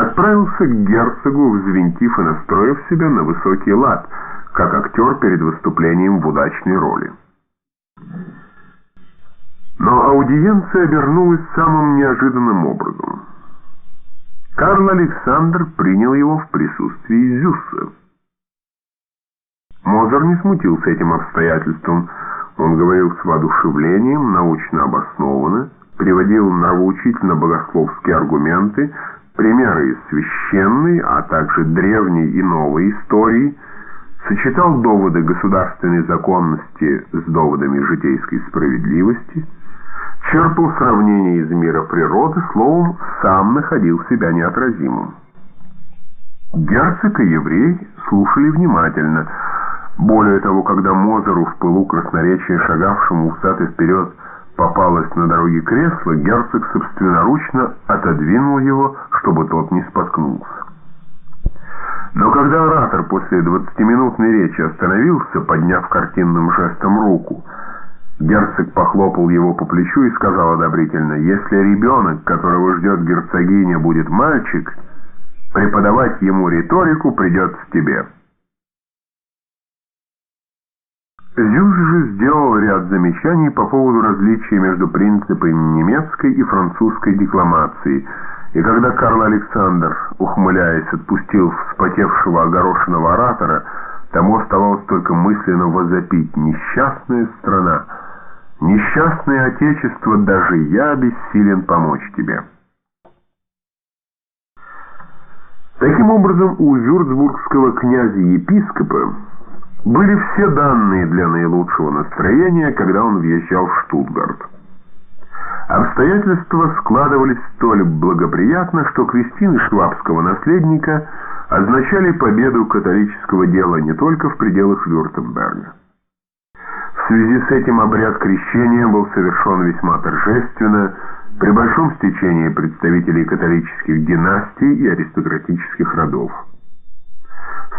отправился к герцогу, взвинтив и настроив себя на высокий лад, как актер перед выступлением в удачной роли. Но аудиенция обернулась самым неожиданным образом. Карл Александр принял его в присутствии Зюсса. Мозер не смутился этим обстоятельством. Он говорил с воодушевлением, научно обоснованно, приводил нравоучительно-богословские аргументы, примеры из священной, а также древней и новой истории, сочетал доводы государственной законности с доводами житейской справедливости, черпал сравнения из мира природы, словом, сам находил себя неотразимым. Герцог и еврей слушали внимательно. Более того, когда Мозеру в пылу красноречия, шагавшему усатый вперед, попалось на дороге кресло, герцог собственноручно отодвинул его, чтобы тот не споткнулся. Но когда оратор после двадцатиминутной речи остановился, подняв картинным жестом руку, герцог похлопал его по плечу и сказал одобрительно, «Если ребенок, которого ждет герцогиня, будет мальчик, преподавать ему риторику придется тебе». Зюж же сделал ряд замечаний по поводу различия между принципами немецкой и французской декламации, и когда Карл Александр, ухмыляясь, отпустил вспотевшего огорошенного оратора, тому оставалось только мысленно возопить «Несчастная страна! Несчастное Отечество, даже я бессилен помочь тебе!» Таким образом, у вюрцбургского князя-епископа были все данные для наилучшего настроения, когда он въезжал в Штутгарт. Обстоятельства складывались столь благоприятно, что крестины швабского наследника означали победу католического дела не только в пределах Вюртемберга. В связи с этим обряд крещения был совершен весьма торжественно, при большом стечении представителей католических династий и аристократических родов.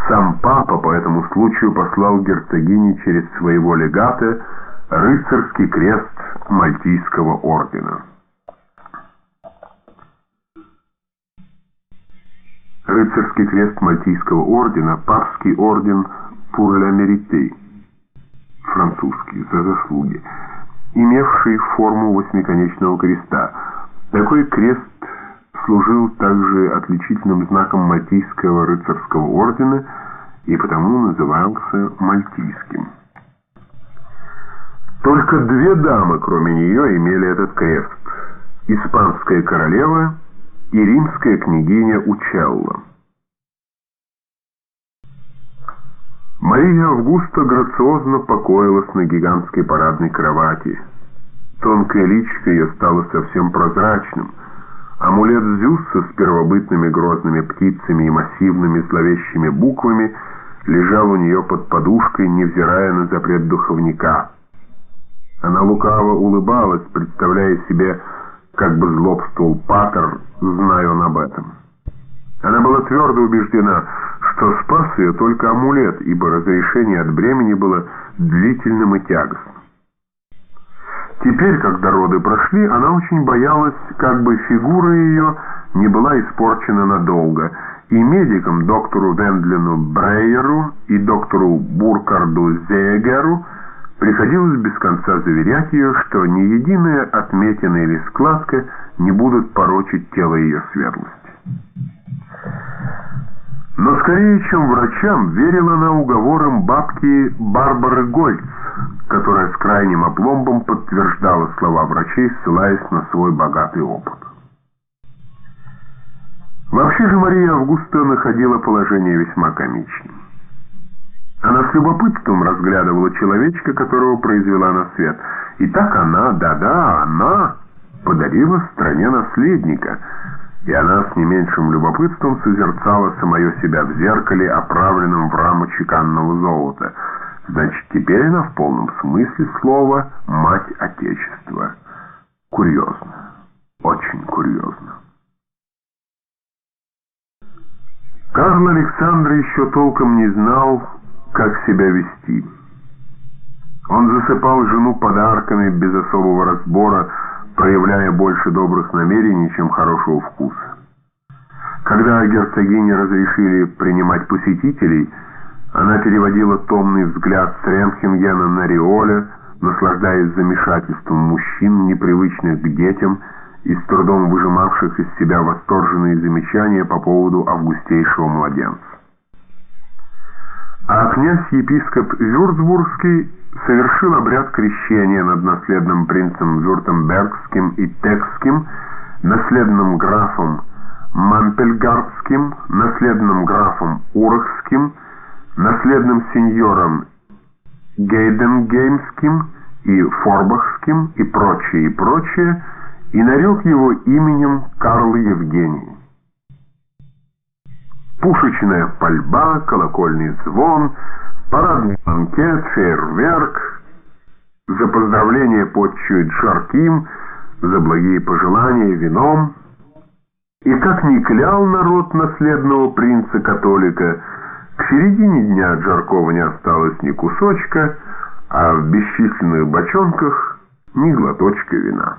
Сам папа по этому случаю послал герцогине через своего легата рыцарский крест Мальтийского ордена. Рыцарский крест Мальтийского ордена – папский орден «Pour la mérite» французский, за заслуги, имевший форму восьмиконечного креста. Такой крест служил также отличительным знаком Мальтийского рыцарского ордена и потому назывался Мальтийским. Только две дамы, кроме нее, имели этот крест – испанская королева и римская княгиня Учелла. Мария Августа грациозно покоилась на гигантской парадной кровати. Тонкое личико ее стало совсем прозрачным – Амулет Зюса с первобытными грозными птицами и массивными зловещими буквами лежал у нее под подушкой, невзирая на запрет духовника. Она лукаво улыбалась, представляя себе, как бы злобствовал Паттер, зная он об этом. Она была твердо убеждена, что спас ее только амулет, ибо разрешение от бремени было длительным и тягостным. Теперь, когда роды прошли, она очень боялась, как бы фигура ее не была испорчена надолго, и медикам доктору Вендлину Брейеру и доктору Буркарду Зеегеру приходилось без конца заверять ее, что ни единая отметина или складка не будут порочить тело ее светлости. Но скорее, чем врачам, верила она уговорам бабки Барбары Гольц, которая с крайним опломбом подтверждала слова врачей, ссылаясь на свой богатый опыт. Вообще же Мария Августа находила положение весьма комичным. Она с любопытством разглядывала человечка, которого произвела на свет. И так она, да-да, она подарила стране наследника. И она с не меньшим любопытством созерцала самое себя в зеркале, оправленном в раму чеканного золота – Значит, теперь она в полном смысле слова «мать Отечества». Курьезно. Очень курьезно. Карл Александр еще толком не знал, как себя вести. Он засыпал жену подарками без особого разбора, проявляя больше добрых намерений, чем хорошего вкуса. Когда герцогине разрешили принимать посетителей, она переводила томный взгляд с Ремхенгена на Риоля, наслаждаясь замешательством мужчин, непривычных к детям, и с трудом выжимавших из себя восторженные замечания по поводу августейшего младенца. А князь-епископ Вюрцбургский совершил обряд крещения над наследным принцем Вюртембергским и Текским, наследным графом Мампельгардским, наследным графом Урахским, наследным сеньором Гейденгеймским и Форбахским и прочее, и прочее, и нарек его именем Карл Евгений. Пушечная пальба, колокольный звон, парадный банкет, фейерверк. За поздравление подчует жарким, за благие пожелания вином. И как ни клял народ наследного принца-католика, к середине дня от Жаркова не осталось ни кусочка, а в бесчисленных бочонках ни глоточка вина.